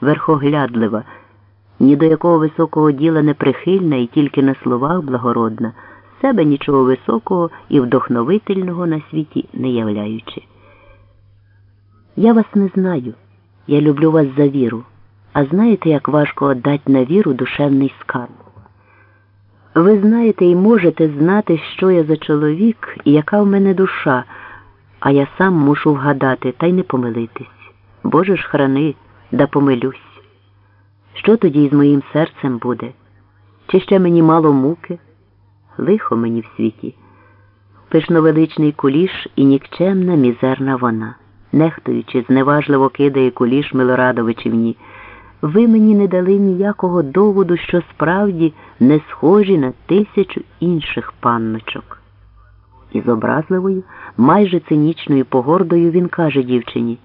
верхоглядлива, ні до якого високого діла не прихильна і тільки на словах благородна, себе нічого високого і вдохновительного на світі не являючи. Я вас не знаю, я люблю вас за віру, а знаєте, як важко отдати на віру душевний скарб. Ви знаєте і можете знати, що я за чоловік і яка в мене душа, а я сам мушу вгадати та й не помилитись. Боже ж храни, да помилюсь. Що тоді з моїм серцем буде? Чи ще мені мало муки? Лихо мені в світі. Пишновеличний куліш і нікчемна мізерна вона, нехтуючи, зневажливо кидає куліш Милорадовичівні. Ви мені не дали ніякого доводу, що справді не схожі на тисячу інших панночок. І з образливою, майже цинічною погордою він каже дівчині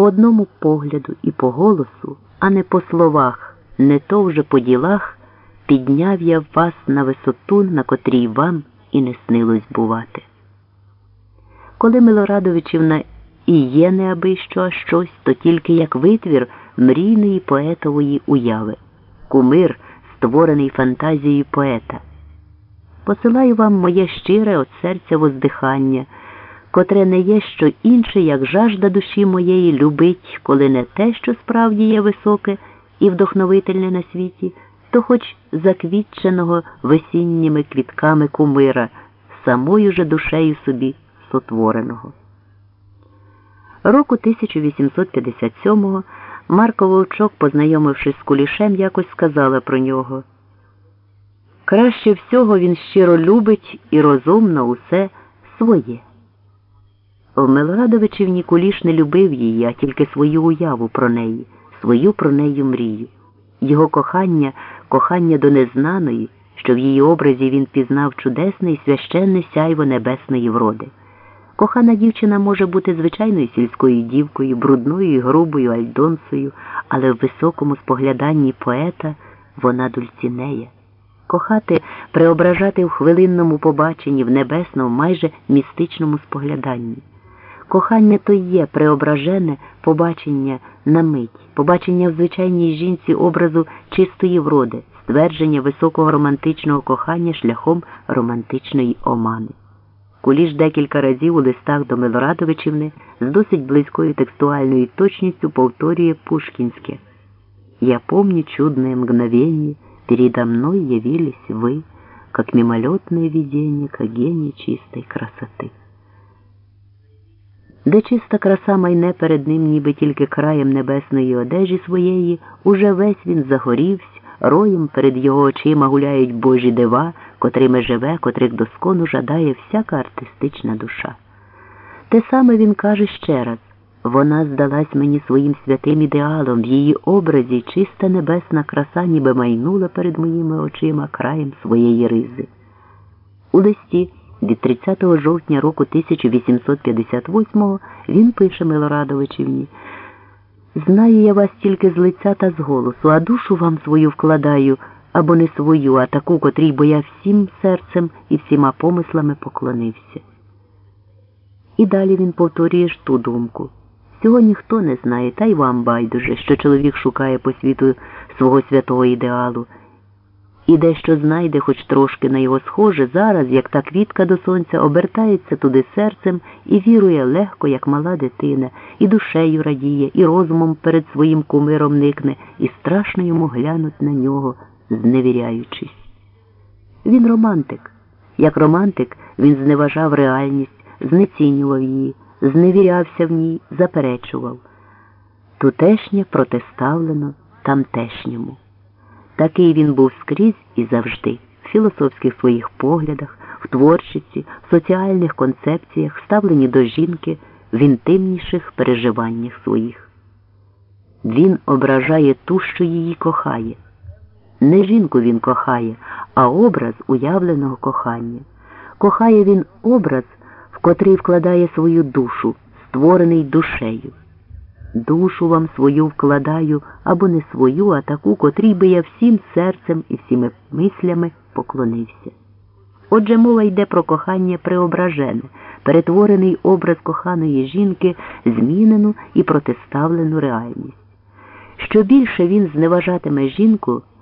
по одному погляду і по голосу, а не по словах, не то вже по ділах, підняв я вас на висоту, на котрій вам і не снилось бувати. Коли Милорадовичівна і є не аби що, а щось, то тільки як витвір мрійної поетової уяви, кумир, створений фантазією поета. Посилаю вам моє щире от серця воздихання, котре не є що інше, як жажда душі моєї любить, коли не те, що справді є високе і вдохновительне на світі, то хоч заквітченого весінніми квітками кумира, самою же душею собі сотвореного. Року 1857-го Марко Вовчок, познайомившись з кулішем, якось сказала про нього. Краще всього він щиро любить і розумно усе своє. В Милорадовичівні куліш не любив її, а тільки свою уяву про неї, свою про неї мрію. Його кохання, кохання до незнаної, що в її образі він пізнав чудесне і священне сяйво небесної вроди. Кохана дівчина може бути звичайною сільською дівкою, брудною і грубою альдонсою, але в високому спогляданні поета вона дульцінея. Кохати, преображати в хвилинному побаченні, в небесному, майже містичному спогляданні. Кохання то є преображене побачення на мить, побачення в звичайній жінці образу чистої вроди, ствердження високого романтичного кохання шляхом романтичної омани. Куліш декілька разів у листах до Милорадовичівни з досить близькою текстуальною точністю повторює Пушкінське. Я помню чудное мгновение, передо мной явились вы, как мимолетное видение к гении чистой красоты. Де чиста краса майне перед ним, ніби тільки краєм небесної одежі своєї, уже весь він загорівся, роєм перед його очима гуляють божі дива, котрими живе, котрих доскону жадає всяка артистична душа. Те саме він каже ще раз вона здалась мені своїм святим ідеалом, в її образі чиста небесна краса, ніби майнула перед моїми очима краєм своєї ризи. У листі від 30 жовтня року 1858-го він пише Милорадовичівні Знаю я вас тільки з лиця та з голосу, а душу вам свою вкладаю або не свою, а таку, котрій бо я всім серцем і всіма помислами поклонився. І далі він повторює ж ту думку. Цього ніхто не знає, та й вам байдуже, що чоловік шукає по світу свого святого ідеалу. І дещо знайде, хоч трошки на його схоже, зараз, як та квітка до сонця, обертається туди серцем і вірує легко, як мала дитина, і душею радіє, і розумом перед своїм кумиром никне, і страшно йому глянуть на нього зневіряючись. Він романтик. Як романтик, він зневажав реальність, знецінював її, зневірявся в ній, заперечував. Тутешнє протиставлено тамтешньому. Такий він був скрізь і завжди, в філософських своїх поглядах, в творчості, в соціальних концепціях, ставлені до жінки, в інтимніших переживаннях своїх. Він ображає ту, що її кохає. Не жінку він кохає, а образ уявленого кохання. Кохає він образ, в котрий вкладає свою душу, створений душею. Душу вам свою вкладаю або не свою, а таку, котрій би я всім серцем і всіми мислями поклонився. Отже, мова йде про кохання преображене, перетворений образ коханої жінки, змінену і протиставлену реальність. Що більше він зневажатиме жінку,